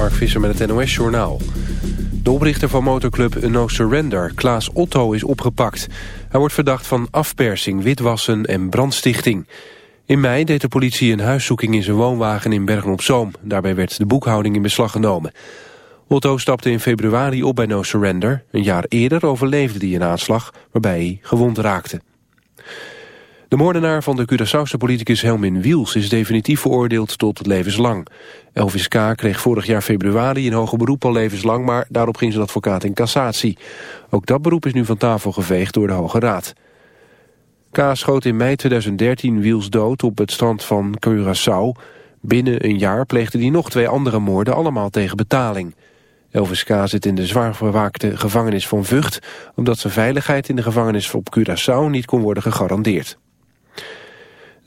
Mark met het NOS Journaal. De oprichter van motorclub No Surrender, Klaas Otto, is opgepakt. Hij wordt verdacht van afpersing, witwassen en brandstichting. In mei deed de politie een huiszoeking in zijn woonwagen in Bergen-op-Zoom. Daarbij werd de boekhouding in beslag genomen. Otto stapte in februari op bij No Surrender. Een jaar eerder overleefde hij een aanslag waarbij hij gewond raakte. De moordenaar van de Curaçaose politicus Helmin Wiels is definitief veroordeeld tot levenslang. Elvis K. kreeg vorig jaar februari een hoger beroep al levenslang, maar daarop ging zijn advocaat in cassatie. Ook dat beroep is nu van tafel geveegd door de Hoge Raad. K. schoot in mei 2013 Wiels dood op het strand van Curaçao. Binnen een jaar pleegde hij nog twee andere moorden, allemaal tegen betaling. Elvis K. zit in de zwaar verwaakte gevangenis van Vught... omdat zijn veiligheid in de gevangenis op Curaçao niet kon worden gegarandeerd.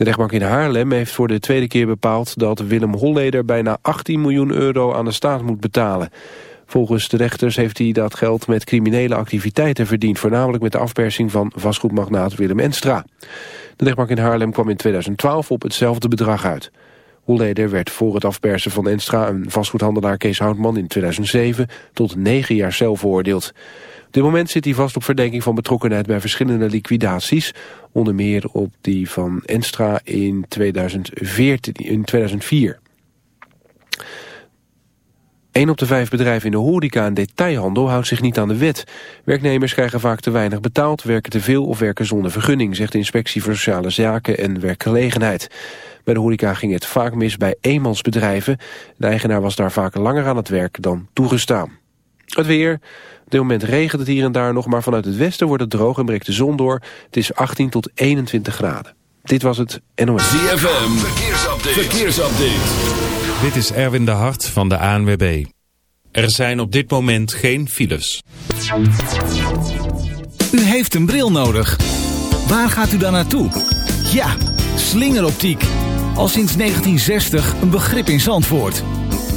De rechtbank in Haarlem heeft voor de tweede keer bepaald dat Willem Holleder bijna 18 miljoen euro aan de staat moet betalen. Volgens de rechters heeft hij dat geld met criminele activiteiten verdiend, voornamelijk met de afpersing van vastgoedmagnaat Willem Enstra. De rechtbank in Haarlem kwam in 2012 op hetzelfde bedrag uit. Holleder werd voor het afpersen van Enstra en vastgoedhandelaar Kees Houtman in 2007 tot negen jaar cel veroordeeld. Dit moment zit hij vast op verdenking van betrokkenheid bij verschillende liquidaties. Onder meer op die van Enstra in, 2014, in 2004. Een op de vijf bedrijven in de horeca en detailhandel houdt zich niet aan de wet. Werknemers krijgen vaak te weinig betaald, werken te veel of werken zonder vergunning, zegt de Inspectie voor Sociale Zaken en Werkgelegenheid. Bij de horeca ging het vaak mis bij eenmansbedrijven. De eigenaar was daar vaak langer aan het werk dan toegestaan. Het weer. Op dit moment regent het hier en daar nog, maar vanuit het westen wordt het droog en breekt de zon door. Het is 18 tot 21 graden. Dit was het NOS. ZFM, verkeersupdate. verkeersupdate. Dit is Erwin de Hart van de ANWB. Er zijn op dit moment geen files. U heeft een bril nodig. Waar gaat u dan naartoe? Ja, slingeroptiek. Al sinds 1960 een begrip in Zandvoort.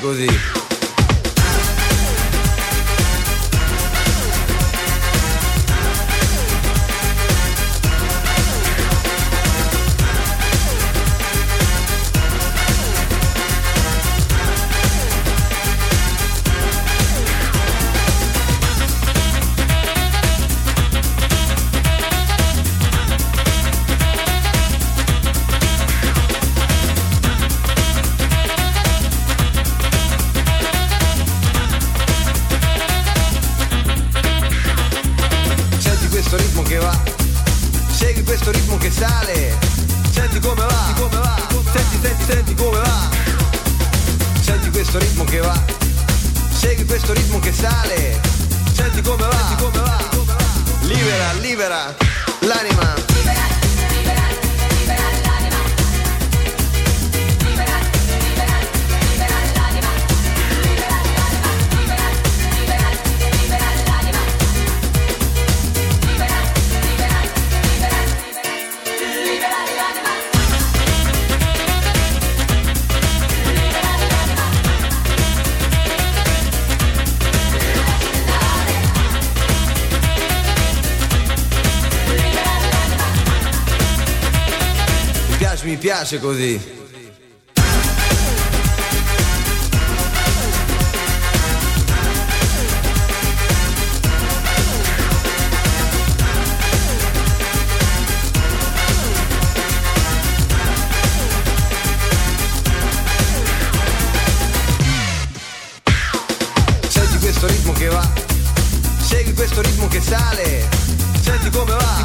Così. Piace, così. Senti questo ritmo che va, segui questo ritmo che sale, senti come va,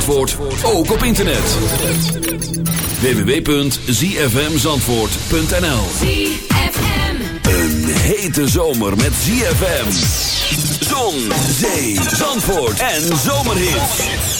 Zandvoort ook op internet. www.zfmzandvoort.nl Een hete zomer met ZFM. Zon, zee, Zandvoort en zomerhits.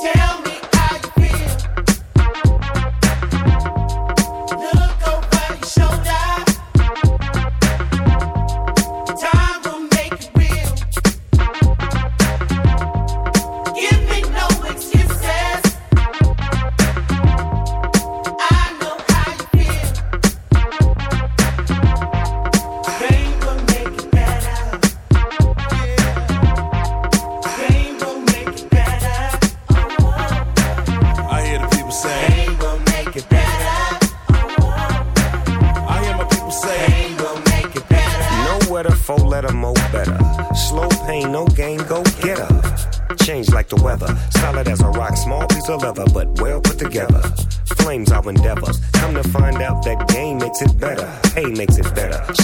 tell.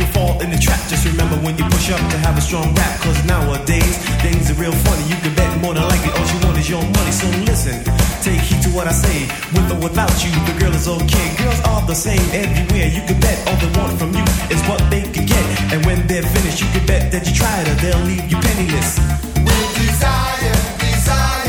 You fall in the trap. Just remember when you push up to have a strong rap. Cause nowadays, things are real funny. You can bet more than likely all she wanted is your money, so listen. Take heed to what I say. With or without you, the girl is okay. Girls are the same everywhere. You can bet all they want from you is what they can get. And when they're finished, you can bet that you tried her. They'll leave you penniless. With desire, desire,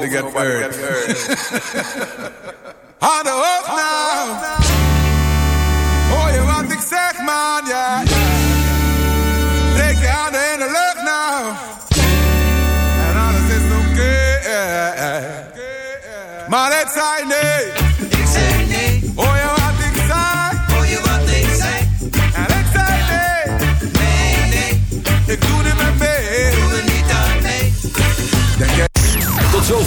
nobody, nobody got nobody hurt. Got.